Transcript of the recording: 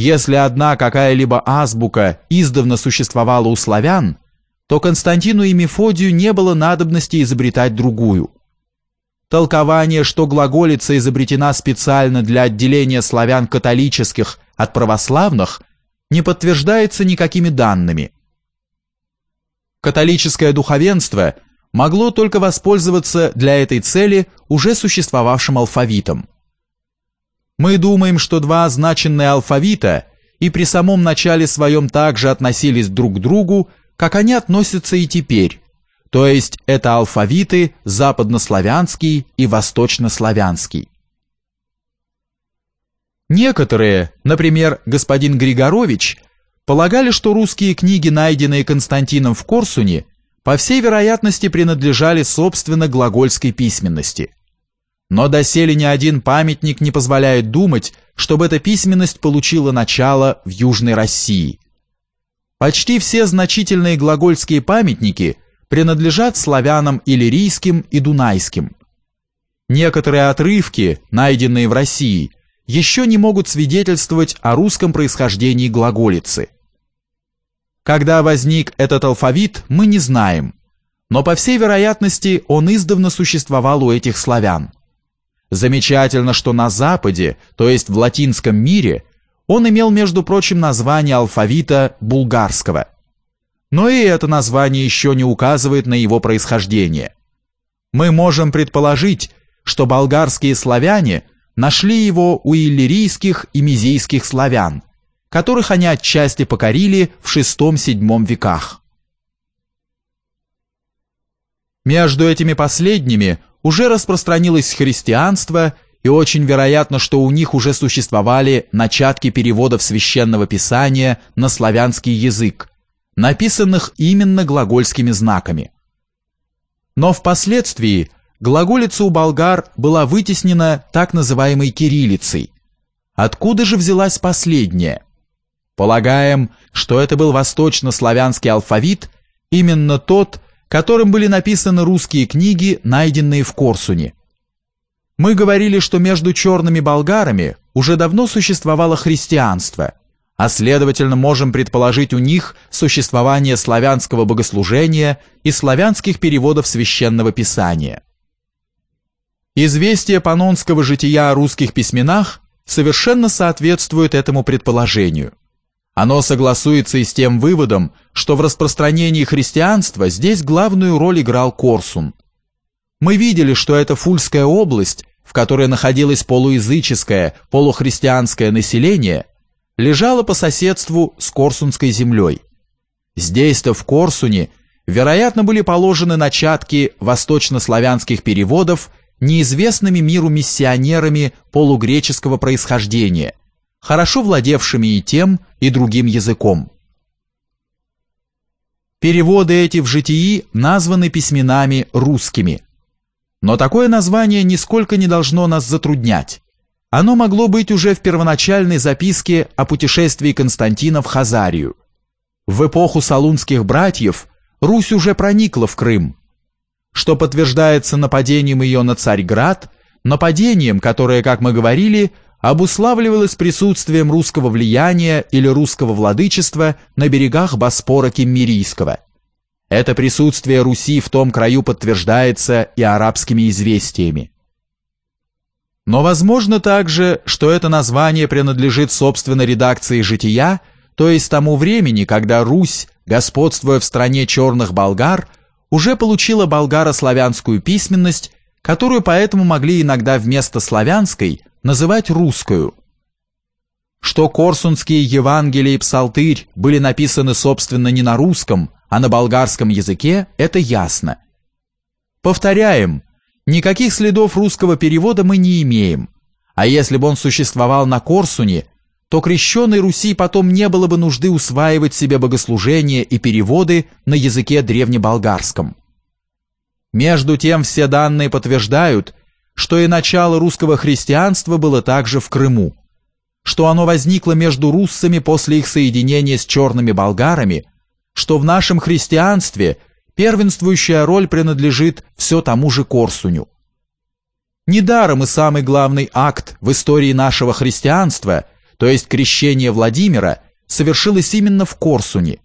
Если одна какая-либо азбука издавна существовала у славян, то Константину и Мефодию не было надобности изобретать другую. Толкование, что глаголица изобретена специально для отделения славян католических от православных, не подтверждается никакими данными. Католическое духовенство могло только воспользоваться для этой цели уже существовавшим алфавитом. Мы думаем, что два означенные алфавита и при самом начале своем также относились друг к другу, как они относятся и теперь, то есть это алфавиты западнославянский и восточнославянский. Некоторые, например, господин Григорович, полагали, что русские книги, найденные Константином в Корсуне, по всей вероятности принадлежали собственно глагольской письменности – но доселе ни один памятник не позволяет думать, чтобы эта письменность получила начало в Южной России. Почти все значительные глагольские памятники принадлежат славянам иллирийским и дунайским. Некоторые отрывки, найденные в России, еще не могут свидетельствовать о русском происхождении глаголицы. Когда возник этот алфавит, мы не знаем, но по всей вероятности он издавна существовал у этих славян. Замечательно, что на Западе, то есть в латинском мире, он имел, между прочим, название алфавита булгарского. Но и это название еще не указывает на его происхождение. Мы можем предположить, что болгарские славяне нашли его у иллирийских и мизийских славян, которых они отчасти покорили в VI-VII веках. Между этими последними – уже распространилось христианство, и очень вероятно, что у них уже существовали начатки переводов священного писания на славянский язык, написанных именно глагольскими знаками. Но впоследствии глаголица у болгар была вытеснена так называемой кириллицей. Откуда же взялась последняя? Полагаем, что это был восточнославянский алфавит, именно тот, которым были написаны русские книги, найденные в Корсуне. Мы говорили, что между черными болгарами уже давно существовало христианство, а следовательно можем предположить у них существование славянского богослужения и славянских переводов священного писания. Известие панонского жития о русских письменах совершенно соответствует этому предположению. Оно согласуется и с тем выводом, что в распространении христианства здесь главную роль играл Корсун. Мы видели, что эта Фульская область, в которой находилось полуязыческое, полухристианское население, лежала по соседству с Корсунской землей. Здесь-то в Корсуне, вероятно, были положены начатки восточнославянских переводов неизвестными миру миссионерами полугреческого происхождения, хорошо владевшими и тем, и другим языком. Переводы эти в житии названы письменами русскими. Но такое название нисколько не должно нас затруднять. Оно могло быть уже в первоначальной записке о путешествии Константина в Хазарию. В эпоху салунских братьев Русь уже проникла в Крым, что подтверждается нападением ее на Царьград, нападением, которое, как мы говорили, обуславливалось присутствием русского влияния или русского владычества на берегах Боспора Киммерийского. Это присутствие Руси в том краю подтверждается и арабскими известиями. Но возможно также, что это название принадлежит собственно редакции «Жития», то есть тому времени, когда Русь, господствуя в стране черных болгар, уже получила болгаро-славянскую письменность, которую поэтому могли иногда вместо славянской называть русскую. Что корсунские Евангелия и Псалтырь были написаны, собственно, не на русском, а на болгарском языке, это ясно. Повторяем, никаких следов русского перевода мы не имеем, а если бы он существовал на Корсуне, то крещенной Руси потом не было бы нужды усваивать себе богослужения и переводы на языке древнеболгарском. Между тем все данные подтверждают, что и начало русского христианства было также в Крыму, что оно возникло между руссами после их соединения с черными болгарами, что в нашем христианстве первенствующая роль принадлежит все тому же Корсуню. Недаром и самый главный акт в истории нашего христианства, то есть крещение Владимира, совершилось именно в Корсуне,